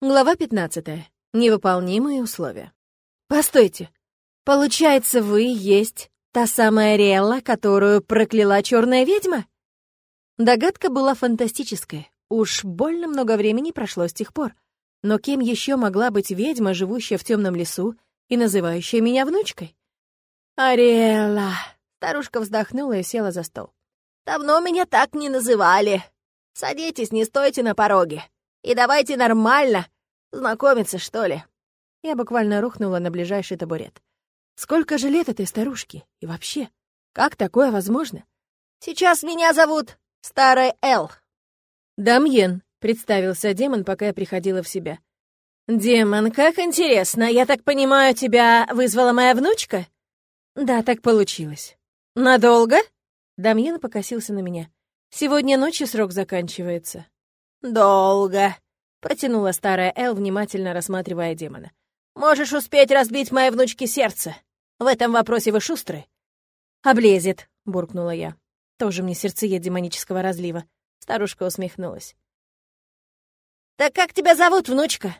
Глава 15. Невыполнимые условия. Постойте. Получается, вы есть та самая Риэлла, которую прокляла черная ведьма? Догадка была фантастическая. Уж больно много времени прошло с тех пор. Но кем еще могла быть ведьма, живущая в темном лесу и называющая меня внучкой? Ариэлла. Старушка вздохнула и села за стол. Давно меня так не называли. Садитесь, не стойте на пороге. И давайте нормально знакомиться, что ли». Я буквально рухнула на ближайший табурет. Сколько же лет этой старушке? И вообще, как такое возможно? «Сейчас меня зовут Старая Эл». «Дамьен», — представился демон, пока я приходила в себя. «Демон, как интересно. Я так понимаю, тебя вызвала моя внучка?» «Да, так получилось». «Надолго?» Дамьен покосился на меня. «Сегодня ночью срок заканчивается». «Долго», — протянула старая Эл, внимательно рассматривая демона. «Можешь успеть разбить моей внучке сердце. В этом вопросе вы шустры». «Облезет», — буркнула я. «Тоже мне сердцеед демонического разлива». Старушка усмехнулась. «Так как тебя зовут, внучка?»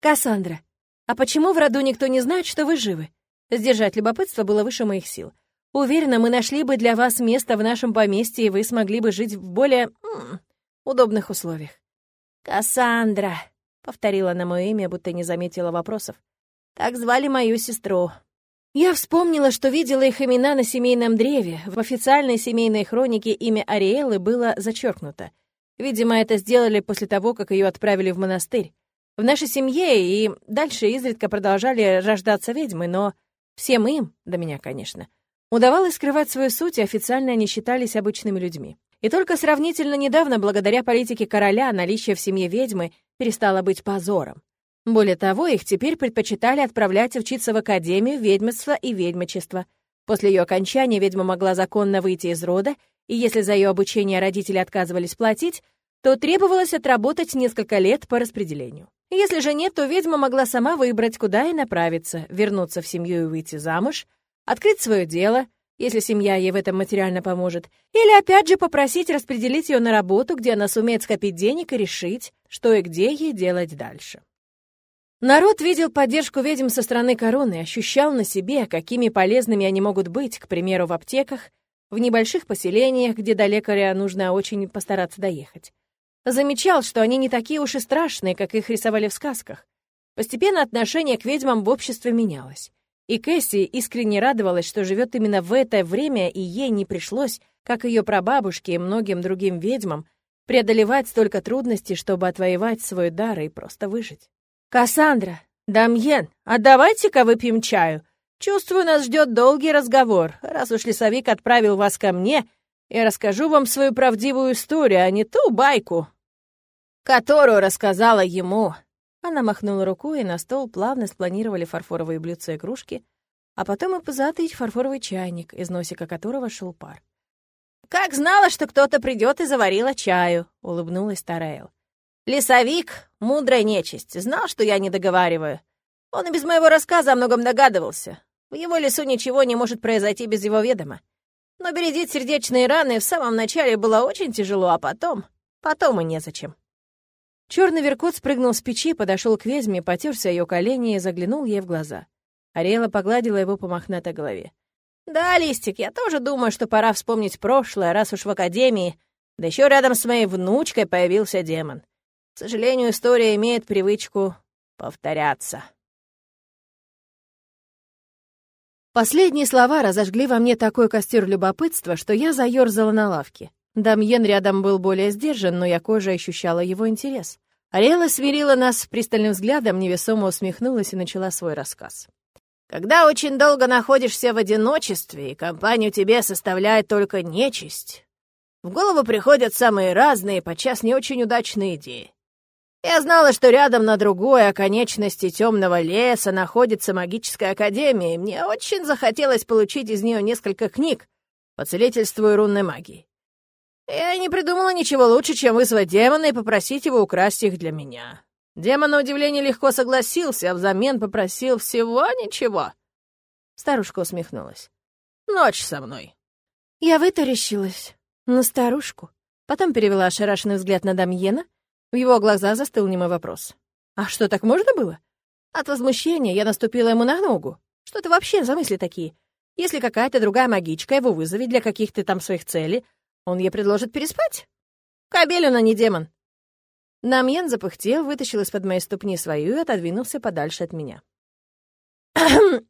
«Кассандра. А почему в роду никто не знает, что вы живы?» Сдержать любопытство было выше моих сил. Уверена, мы нашли бы для вас место в нашем поместье, и вы смогли бы жить в более удобных условиях. «Кассандра», — повторила на мое имя, будто не заметила вопросов. «Так звали мою сестру». Я вспомнила, что видела их имена на семейном древе. В официальной семейной хронике имя Ариэлы было зачеркнуто. Видимо, это сделали после того, как ее отправили в монастырь. В нашей семье и дальше изредка продолжали рождаться ведьмы, но всем им, до меня, конечно, удавалось скрывать свою суть, и официально они считались обычными людьми. И только сравнительно недавно, благодаря политике короля, наличие в семье ведьмы перестало быть позором. Более того, их теперь предпочитали отправлять учиться в Академию ведьмства и ведьмочества. После ее окончания ведьма могла законно выйти из рода, и если за ее обучение родители отказывались платить, то требовалось отработать несколько лет по распределению. Если же нет, то ведьма могла сама выбрать, куда и направиться, вернуться в семью и выйти замуж, открыть свое дело — если семья ей в этом материально поможет, или опять же попросить распределить ее на работу, где она сумеет скопить денег и решить, что и где ей делать дальше. Народ видел поддержку ведьм со стороны короны, ощущал на себе, какими полезными они могут быть, к примеру, в аптеках, в небольших поселениях, где до лекаря нужно очень постараться доехать. Замечал, что они не такие уж и страшные, как их рисовали в сказках. Постепенно отношение к ведьмам в обществе менялось. И Кэсси искренне радовалась, что живет именно в это время, и ей не пришлось, как ее прабабушке и многим другим ведьмам, преодолевать столько трудностей, чтобы отвоевать свой дар и просто выжить. «Кассандра, Дамьен, а давайте-ка выпьем чаю. Чувствую, нас ждет долгий разговор. Раз уж лесовик отправил вас ко мне, я расскажу вам свою правдивую историю, а не ту байку, которую рассказала ему. Она махнула рукой, и на стол плавно спланировали фарфоровые блюдца и кружки, а потом и позатый фарфоровый чайник, из носика которого шел пар. «Как знала, что кто-то придет и заварила чаю», — улыбнулась Тараэл. «Лесовик, мудрая нечисть, знал, что я не договариваю. Он и без моего рассказа о многом догадывался. В его лесу ничего не может произойти без его ведома. Но бередить сердечные раны в самом начале было очень тяжело, а потом... Потом и незачем. Черный веркот спрыгнул с печи, подошел к ведьме, потерся ее колени и заглянул ей в глаза. Ариэла погладила его по мохнатой голове. «Да, Листик, я тоже думаю, что пора вспомнить прошлое, раз уж в Академии, да еще рядом с моей внучкой появился демон. К сожалению, история имеет привычку повторяться». Последние слова разожгли во мне такой костер любопытства, что я заёрзала на лавке. Дамьен рядом был более сдержан, но я кожей ощущала его интерес. Ариэла смирила нас пристальным взглядом, невесомо усмехнулась и начала свой рассказ. «Когда очень долго находишься в одиночестве, и компанию тебе составляет только нечисть, в голову приходят самые разные, подчас не очень удачные идеи. Я знала, что рядом на другой оконечности темного леса находится магическая академия, и мне очень захотелось получить из нее несколько книг по целительству и рунной магии. Я не придумала ничего лучше, чем вызвать демона и попросить его украсть их для меня. Демон, на удивление, легко согласился, а взамен попросил всего ничего. Старушка усмехнулась. «Ночь со мной». Я вытаращилась на старушку. Потом перевела ошарашенный взгляд на Дамьена. В его глаза застыл немой вопрос. А что, так можно было? От возмущения я наступила ему на ногу. Что это вообще за мысли такие? Если какая-то другая магичка его вызовет для каких-то там своих целей, он ей предложит переспать? Кобель он, а не демон. Намьен запыхтел, вытащил из-под моей ступни свою и отодвинулся подальше от меня.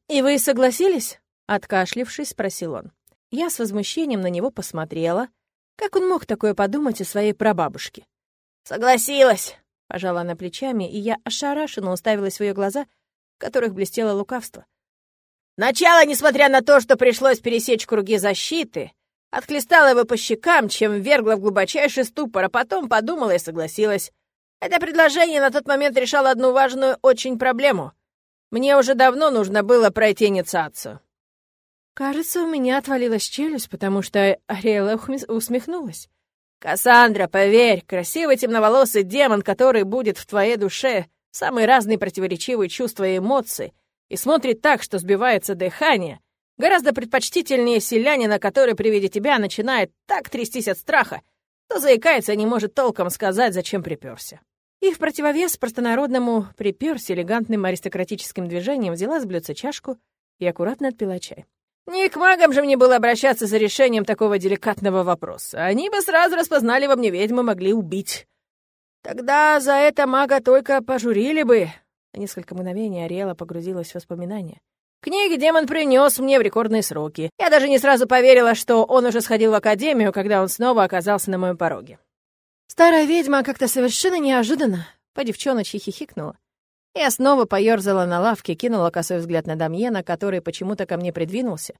«И вы согласились?» — откашлившись, спросил он. Я с возмущением на него посмотрела. Как он мог такое подумать о своей прабабушке? «Согласилась!» — пожала она плечами, и я ошарашенно уставилась в ее глаза, в которых блестело лукавство. Начало, несмотря на то, что пришлось пересечь круги защиты, отхлестала его по щекам, чем вергла в глубочайший ступор, а потом подумала и согласилась. Это предложение на тот момент решало одну важную очень проблему. Мне уже давно нужно было пройти инициацию. Кажется, у меня отвалилась челюсть, потому что Ариэла усмехнулась. «Кассандра, поверь, красивый темноволосый демон, который будет в твоей душе, самые разные противоречивые чувства и эмоции, и смотрит так, что сбивается дыхание, гораздо предпочтительнее селянина, который при виде тебя начинает так трястись от страха, то заикается и не может толком сказать, зачем приперся. И в противовес простонародному приперся элегантным аристократическим движением взяла с блюдца чашку и аккуратно отпила чай. Не к магам же мне было обращаться за решением такого деликатного вопроса. Они бы сразу распознали во мне ведьму, могли убить. Тогда за это мага только пожурили бы. Несколько мгновений Ариэла погрузилась в воспоминания. Книги демон принес мне в рекордные сроки. Я даже не сразу поверила, что он уже сходил в академию, когда он снова оказался на моем пороге. Старая ведьма как-то совершенно неожиданно по девчоночи хихикнула. Я снова поёрзала на лавке, кинула косой взгляд на Дамьена, который почему-то ко мне придвинулся.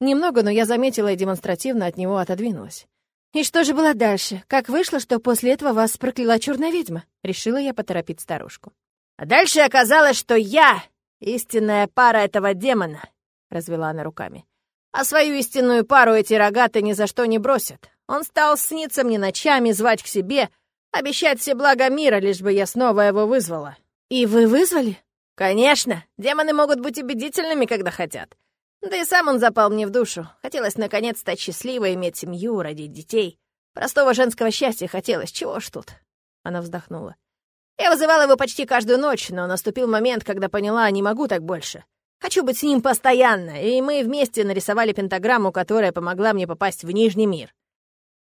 Немного, но я заметила и демонстративно от него отодвинулась. «И что же было дальше? Как вышло, что после этого вас прокляла черная ведьма?» Решила я поторопить старушку. «А дальше оказалось, что я — истинная пара этого демона», — развела она руками. «А свою истинную пару эти рогаты ни за что не бросят. Он стал сниться мне ночами, звать к себе, обещать все блага мира, лишь бы я снова его вызвала. И вы вызвали? Конечно, демоны могут быть убедительными, когда хотят. Да и сам он запал мне в душу. Хотелось наконец стать счастливой, иметь семью, родить детей. Простого женского счастья хотелось, чего ж тут? Она вздохнула. Я вызывала его почти каждую ночь, но наступил момент, когда поняла, не могу так больше. Хочу быть с ним постоянно, и мы вместе нарисовали пентаграмму, которая помогла мне попасть в Нижний мир.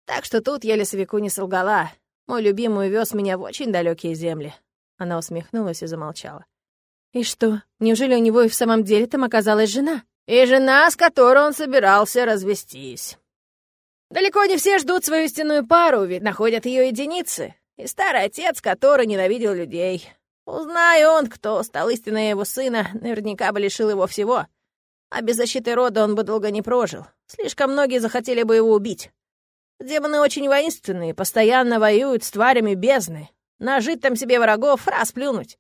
Так что тут я лесовику не солгала. Мой любимый вез меня в очень далекие земли. Она усмехнулась и замолчала. И что, неужели у него и в самом деле там оказалась жена? И жена, с которой он собирался развестись. Далеко не все ждут свою истинную пару, ведь находят ее единицы. И старый отец, который ненавидел людей. Узнай он, кто стал истинной его сына, наверняка бы лишил его всего. А без защиты рода он бы долго не прожил. Слишком многие захотели бы его убить. Демоны очень воинственные, постоянно воюют с тварями бездны. Нажить там себе врагов, расплюнуть.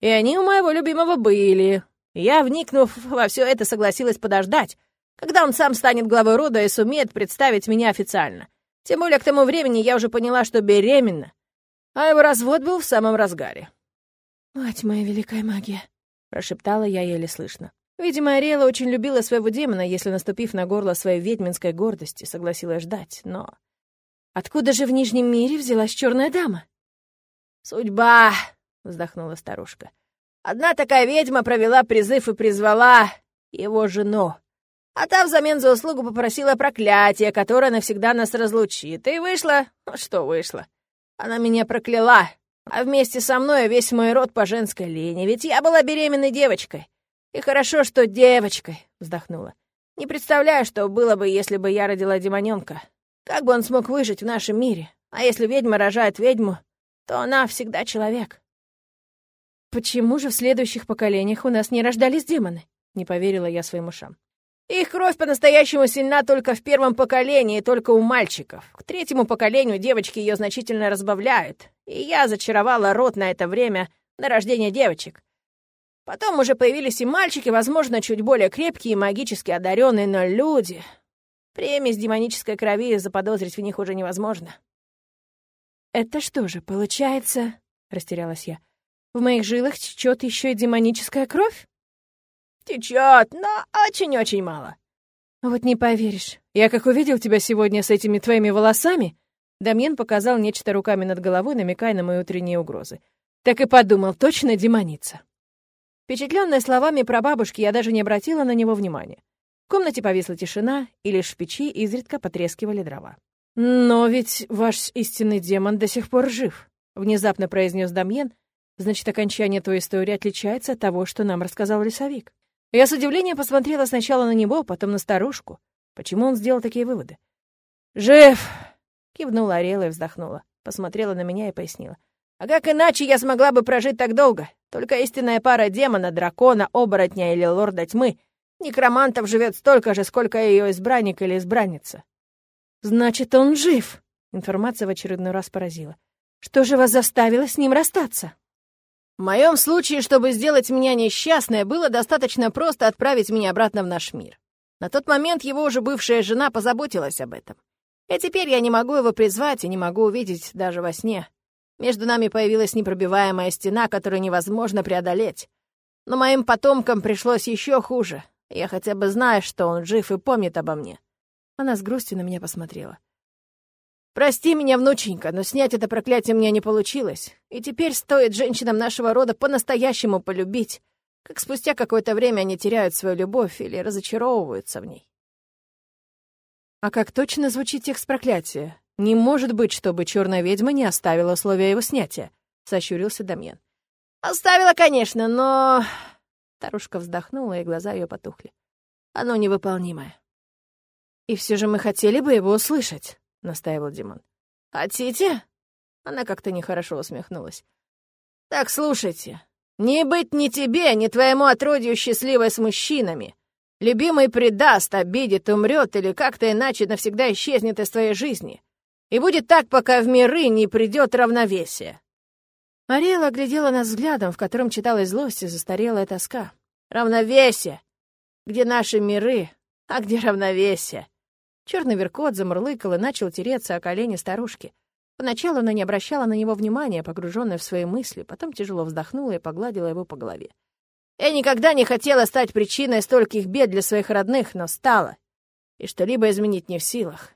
И они у моего любимого были. Я, вникнув во все это, согласилась подождать, когда он сам станет главой рода и сумеет представить меня официально. Тем более к тому времени я уже поняла, что беременна, а его развод был в самом разгаре. «Мать моя великая магия», — прошептала я еле слышно. Видимо, Ариэла очень любила своего демона, если, наступив на горло своей ведьминской гордости, согласилась ждать, но... Откуда же в Нижнем мире взялась черная дама? «Судьба!» — вздохнула старушка. «Одна такая ведьма провела призыв и призвала его жену. А та взамен за услугу попросила проклятие, которое навсегда нас разлучит. И вышло... Что вышло? Она меня прокляла, а вместе со мной весь мой род по женской линии, ведь я была беременной девочкой. И хорошо, что девочкой, вздохнула. Не представляю, что было бы, если бы я родила демонёнка. Как бы он смог выжить в нашем мире? А если ведьма рожает ведьму, то она всегда человек. Почему же в следующих поколениях у нас не рождались демоны? Не поверила я своим ушам. Их кровь по-настоящему сильна только в первом поколении, только у мальчиков. К третьему поколению девочки ее значительно разбавляют. И я зачаровала род на это время на рождение девочек. Потом уже появились и мальчики, возможно, чуть более крепкие и магически одаренные, но люди... Примесь демонической крови заподозрить в них уже невозможно. «Это что же, получается...» — растерялась я. «В моих жилах течет еще и демоническая кровь?» «Течет, но очень-очень мало». «Вот не поверишь. Я как увидел тебя сегодня с этими твоими волосами...» Дамьен показал нечто руками над головой, намекая на мои утренние угрозы. Так и подумал, точно демоница. Впечатленная словами про бабушки, я даже не обратила на него внимания. В комнате повисла тишина, и лишь в печи изредка потрескивали дрова. «Но ведь ваш истинный демон до сих пор жив», — внезапно произнес Дамьен. «Значит, окончание той истории отличается от того, что нам рассказал лесовик». Я с удивлением посмотрела сначала на него, потом на старушку. Почему он сделал такие выводы? «Жив!» — кивнула Арела и вздохнула. Посмотрела на меня и пояснила. «А как иначе я смогла бы прожить так долго? Только истинная пара демона, дракона, оборотня или лорда тьмы — Некромантов живет столько же, сколько ее избранник или избранница. Значит, он жив. Информация в очередной раз поразила. Что же вас заставило с ним расстаться? В моем случае, чтобы сделать меня несчастной, было достаточно просто отправить меня обратно в наш мир. На тот момент его уже бывшая жена позаботилась об этом. И теперь я не могу его призвать и не могу увидеть даже во сне. Между нами появилась непробиваемая стена, которую невозможно преодолеть. Но моим потомкам пришлось еще хуже. Я хотя бы знаю, что он жив и помнит обо мне». Она с грустью на меня посмотрела. «Прости меня, внученька, но снять это проклятие мне не получилось. И теперь стоит женщинам нашего рода по-настоящему полюбить, как спустя какое-то время они теряют свою любовь или разочаровываются в ней». «А как точно звучит текст проклятия? Не может быть, чтобы черная ведьма не оставила условия его снятия», — сощурился Дамьен. «Оставила, конечно, но Старушка вздохнула, и глаза ее потухли. Оно невыполнимое. «И все же мы хотели бы его услышать», — настаивал Димон. «Хотите?» Она как-то нехорошо усмехнулась. «Так, слушайте. Не быть ни тебе, ни твоему отродью счастливой с мужчинами. Любимый предаст, обидит, умрет или как-то иначе навсегда исчезнет из твоей жизни. И будет так, пока в миры не придет равновесие. Ариэла оглядела нас взглядом, в котором читалась злость и застарелая тоска. «Равновесие! Где наши миры, а где равновесие?» Черный веркот замурлыкал и начал тереться о колени старушки. Поначалу она не обращала на него внимания, погруженная в свои мысли, потом тяжело вздохнула и погладила его по голове. «Я никогда не хотела стать причиной стольких бед для своих родных, но стала. И что-либо изменить не в силах.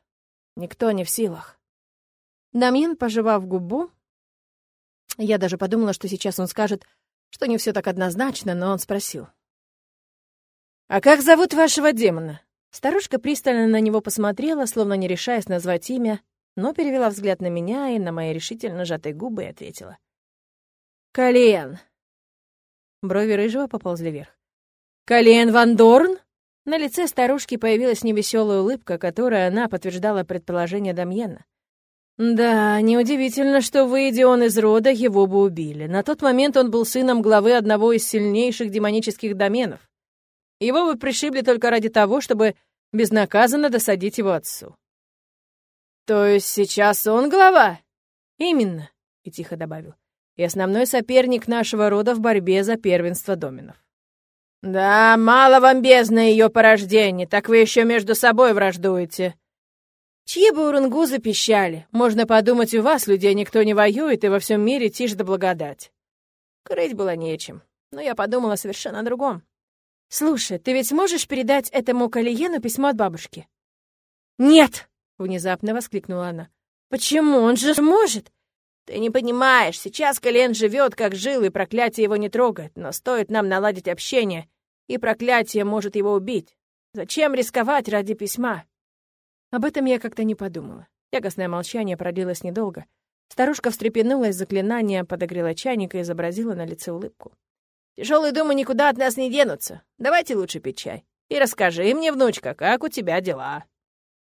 Никто не в силах». Дамьен, пожевав губу, я даже подумала, что сейчас он скажет, что не все так однозначно, но он спросил. «А как зовут вашего демона?» Старушка пристально на него посмотрела, словно не решаясь назвать имя, но перевела взгляд на меня и на мои решительно сжатые губы и ответила. «Калиен». Брови рыжего поползли вверх. «Калиен Ван Дорн?» На лице старушки появилась невеселая улыбка, которая она подтверждала предположение Дамьена. Да, неудивительно, что, выйдя он из рода, его бы убили. На тот момент он был сыном главы одного из сильнейших демонических доменов. Его бы пришибли только ради того, чтобы безнаказанно досадить его отцу. «То есть сейчас он глава?» «Именно», — и тихо добавил, «и основной соперник нашего рода в борьбе за первенство доменов». «Да, мало вам бездна ее порождений, так вы еще между собой враждуете», Чьи бы урунгузы пищали? Можно подумать, у вас, людей, никто не воюет, и во всем мире тишь да благодать. Крыть было нечем, но я подумала совершенно о другом. «Слушай, ты ведь можешь передать этому Калиену письмо от бабушки?» «Нет!» — внезапно воскликнула она. «Почему? Он же может!» «Ты не понимаешь, сейчас Калиен живет, как жил, и проклятие его не трогает, но стоит нам наладить общение, и проклятие может его убить. Зачем рисковать ради письма?» Об этом я как-то не подумала. Тягостное молчание продлилось недолго. Старушка встрепенулась, заклинание подогрела чайник и изобразила на лице улыбку. Тяжелые думы никуда от нас не денутся. Давайте лучше пить чай. И расскажи мне, внучка, как у тебя дела?»